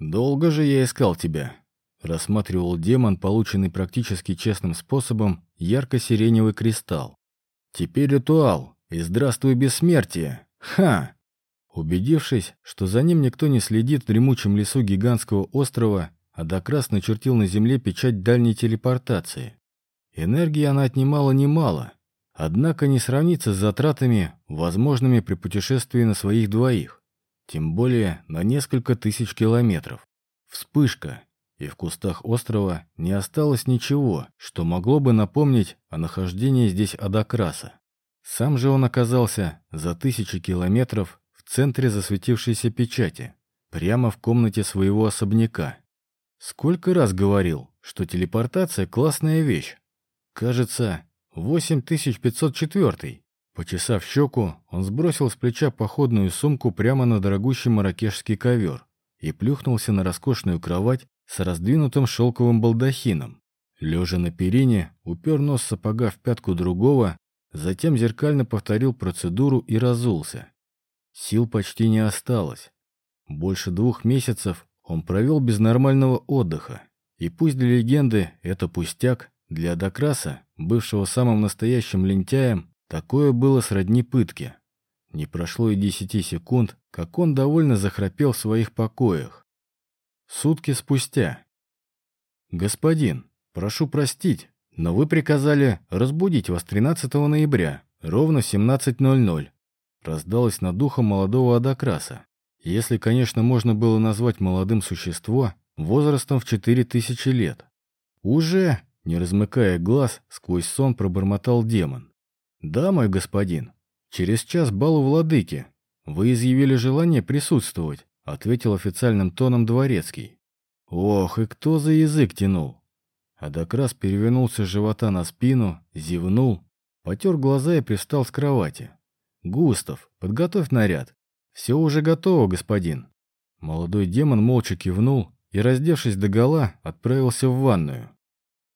«Долго же я искал тебя», — рассматривал демон, полученный практически честным способом, ярко-сиреневый кристалл. «Теперь ритуал, и здравствуй бессмертие! Ха!» Убедившись, что за ним никто не следит в дремучем лесу гигантского острова, Адакрас начертил на земле печать дальней телепортации. Энергии она отнимала немало, однако не сравнится с затратами, возможными при путешествии на своих двоих, тем более на несколько тысяч километров. Вспышка, и в кустах острова не осталось ничего, что могло бы напомнить о нахождении здесь Адакраса. Сам же он оказался за тысячи километров в центре засветившейся печати, прямо в комнате своего особняка. Сколько раз говорил, что телепортация — классная вещь, Кажется, 8504. Почесав щеку, он сбросил с плеча походную сумку прямо на дорогущий маракешский ковер и плюхнулся на роскошную кровать с раздвинутым шелковым балдахином. Лежа на перине, упер нос сапога в пятку другого, затем зеркально повторил процедуру и разулся. Сил почти не осталось. Больше двух месяцев он провел без нормального отдыха. И пусть для легенды это пустяк, для Докраса, бывшего самым настоящим лентяем, такое было сродни пытке. Не прошло и десяти секунд, как он довольно захрапел в своих покоях. Сутки спустя. «Господин, прошу простить, но вы приказали разбудить вас 13 ноября, ровно в 17.00», раздалось над духом молодого Адакраса. Если, конечно, можно было назвать молодым существо возрастом в 4000 лет. «Уже?» Не размыкая глаз, сквозь сон пробормотал демон. «Да, мой господин, через час бал у владыки. Вы изъявили желание присутствовать», — ответил официальным тоном дворецкий. «Ох, и кто за язык тянул?» Адакрас перевернулся с живота на спину, зевнул, потер глаза и пристал с кровати. «Густав, подготовь наряд. Все уже готово, господин». Молодой демон молча кивнул и, раздевшись догола, отправился в ванную.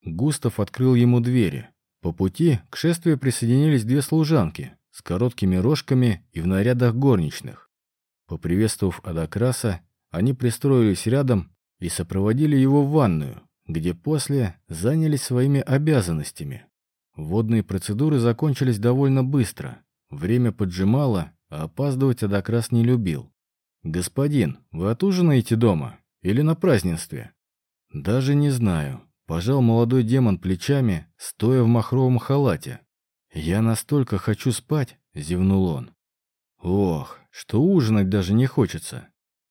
Густав открыл ему двери. По пути к шествию присоединились две служанки с короткими рожками и в нарядах горничных. Поприветствовав Адакраса, они пристроились рядом и сопроводили его в ванную, где после занялись своими обязанностями. Водные процедуры закончились довольно быстро. Время поджимало, а опаздывать Адакрас не любил. «Господин, вы отужинаете дома? Или на празднестве?» «Даже не знаю. Пожал молодой демон плечами, стоя в махровом халате. «Я настолько хочу спать», — зевнул он. «Ох, что ужинать даже не хочется.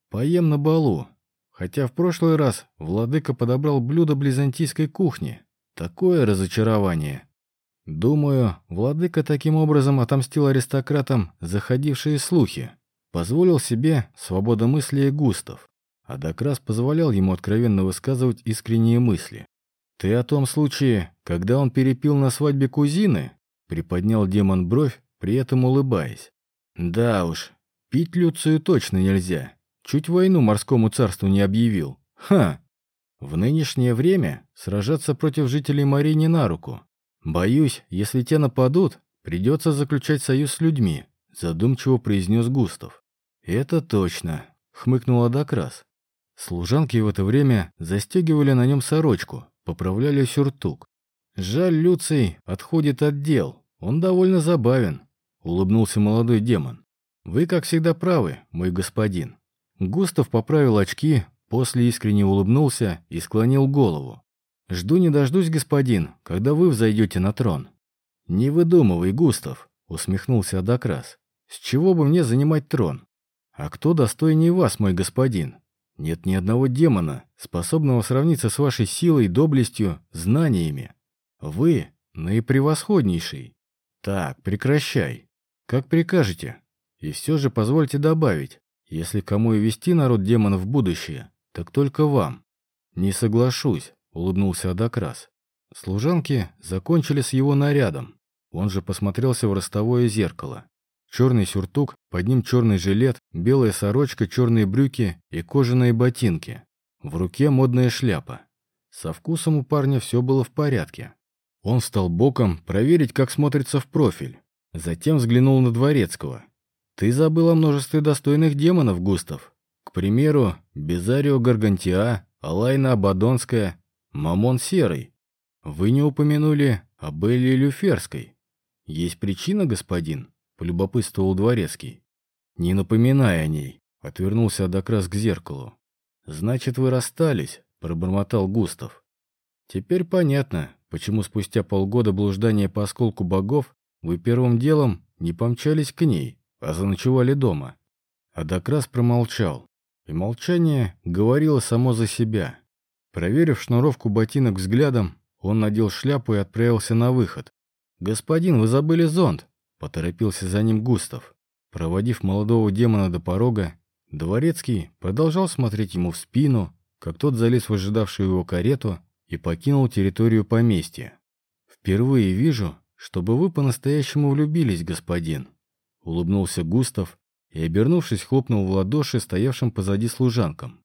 Поем на балу. Хотя в прошлый раз владыка подобрал блюдо близантийской кухни. Такое разочарование. Думаю, владыка таким образом отомстил аристократам заходившие слухи. Позволил себе свободомыслие Густав. А Докрас позволял ему откровенно высказывать искренние мысли. «Ты о том случае, когда он перепил на свадьбе кузины?» Приподнял демон бровь, при этом улыбаясь. «Да уж, пить Люцию точно нельзя. Чуть войну морскому царству не объявил. Ха! В нынешнее время сражаться против жителей морей не на руку. Боюсь, если те нападут, придется заключать союз с людьми», задумчиво произнес Густав. «Это точно», — хмыкнула Докрас. Служанки в это время застегивали на нем сорочку, поправляли сюртук. «Жаль, Люций отходит от дел. Он довольно забавен», — улыбнулся молодой демон. «Вы, как всегда, правы, мой господин». Густав поправил очки, после искренне улыбнулся и склонил голову. «Жду не дождусь, господин, когда вы взойдете на трон». «Не выдумывай, Густав», — усмехнулся Адакрас. «С чего бы мне занимать трон? А кто достойнее вас, мой господин? Нет ни одного демона, способного сравниться с вашей силой, доблестью, знаниями. Вы наипревосходнейший. Так, прекращай. Как прикажете. И все же позвольте добавить, если кому и вести народ демонов в будущее, так только вам. Не соглашусь, улыбнулся Адакрас. Служанки закончили с его нарядом. Он же посмотрелся в ростовое зеркало. Черный сюртук, под ним черный жилет, белая сорочка, черные брюки и кожаные ботинки. В руке модная шляпа. Со вкусом у парня все было в порядке. Он встал боком проверить, как смотрится в профиль. Затем взглянул на Дворецкого. «Ты забыл о множестве достойных демонов, Густав. К примеру, Безарио Гаргантиа, Алайна Абадонская, Мамон Серый. Вы не упомянули об Элле Люферской. Есть причина, господин? Полюбопытствовал Дворецкий. Не напоминай о ней, отвернулся Адакрас к зеркалу. Значит, вы расстались, пробормотал Густав. Теперь понятно, почему спустя полгода блуждания по осколку богов вы первым делом не помчались к ней, а заночевали дома. Адакрас промолчал, и молчание говорило само за себя. Проверив шнуровку ботинок взглядом, он надел шляпу и отправился на выход. «Господин, вы забыли зонт!» — поторопился за ним Густав. Проводив молодого демона до порога, Дворецкий продолжал смотреть ему в спину, как тот залез в ожидавшую его карету и покинул территорию поместья. «Впервые вижу, чтобы вы по-настоящему влюбились, господин», — улыбнулся Густав и, обернувшись, хлопнул в ладоши стоявшим позади служанкам.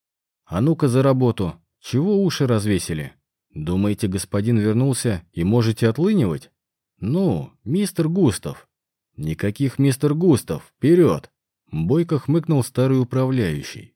«А ну-ка за работу! Чего уши развесили? Думаете, господин вернулся и можете отлынивать? Ну, мистер Густав!» «Никаких мистер Густав! Вперед!» Бойко хмыкнул старый управляющий.